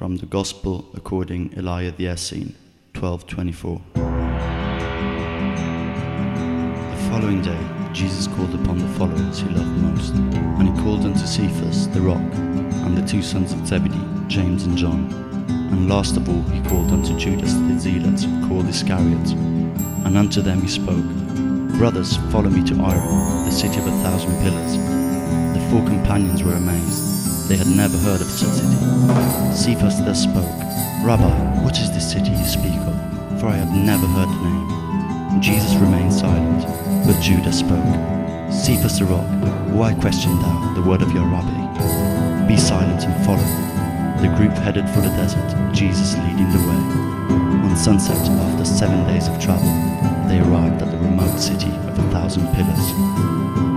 From the Gospel according Eliah the Essene, 1224. The following day, Jesus called upon the followers he loved most, and he called unto Cephas the rock, and the two sons of Zebedee, James and John. And last of all, he called unto Judas the zealot, called Iscariot. And unto them he spoke, Brothers, follow me to Iram, the city of a thousand pillars. The four companions were amazed. They had never heard of such city. Cephas thus spoke, Rabbi, what is this city you speak of? For I have never heard the name. Jesus remained silent, but Judas spoke, Cephas the rock, why question thou the word of your rabbi? Be silent and follow. The group headed for the desert, Jesus leading the way. On sunset, after seven days of travel, they arrived at the remote city of a thousand pillars.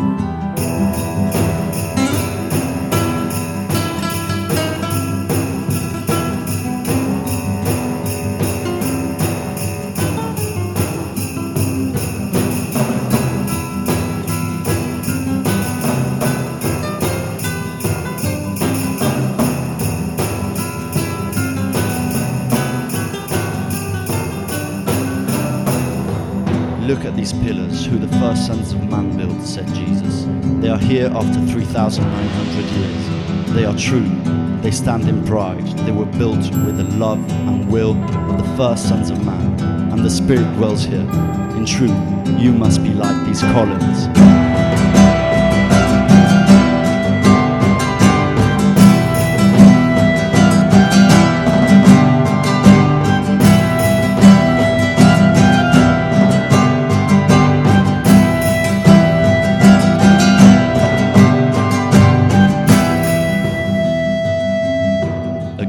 Look at these pillars, who the first sons of man built, said Jesus. They are here after 3,900 years. They are true. They stand in pride. They were built with the love and will of the first sons of man, and the Spirit dwells here. In truth, you must be like these columns.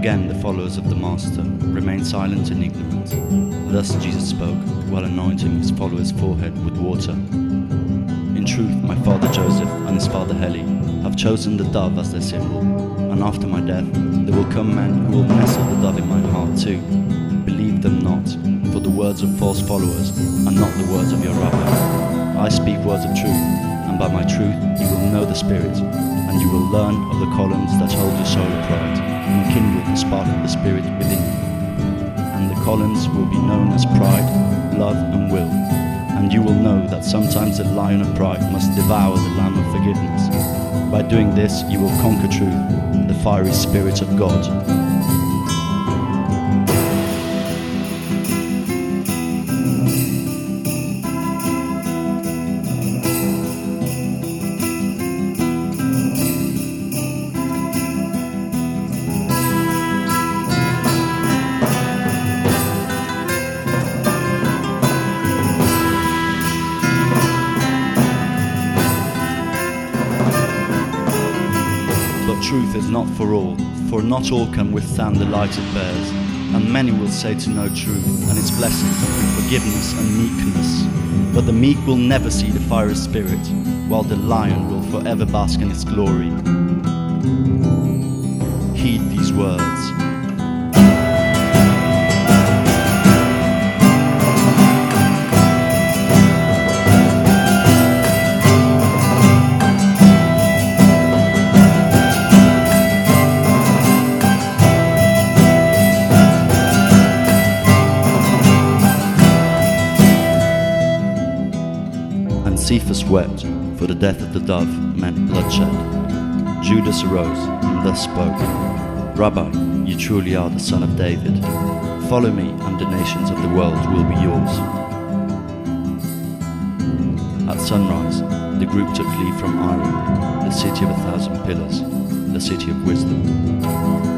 Again, the followers of the Master remained silent and ignorant. Thus Jesus spoke, while anointing his followers' forehead with water. In truth, my father Joseph and his father Heli have chosen the dove as their symbol, and after my death, there will come men who will nestle the dove in my heart too. Believe them not, for the words of false followers are not the words of your rabbi. I speak words of truth, and by my truth you will know the Spirit, and you will learn of the columns that hold your soul upright, and kindle the spark of the Spirit within you. And the columns will be known as pride, love, and will. And you will know that sometimes the lion of pride must devour the lamb of forgiveness. By doing this, you will conquer truth, the fiery spirit of God. Truth is not for all, for not all can withstand the light it bears, and many will say to know truth and its blessings through forgiveness and meekness. But the meek will never see the fiery spirit, while the lion will forever bask in its glory. Heed these words. Wept, for the death of the dove meant bloodshed. Judas arose and thus spoke Rabbi, you truly are the son of David. Follow me, and the nations of the world will be yours. At sunrise, the group took leave from Iram, the city of a thousand pillars, the city of wisdom.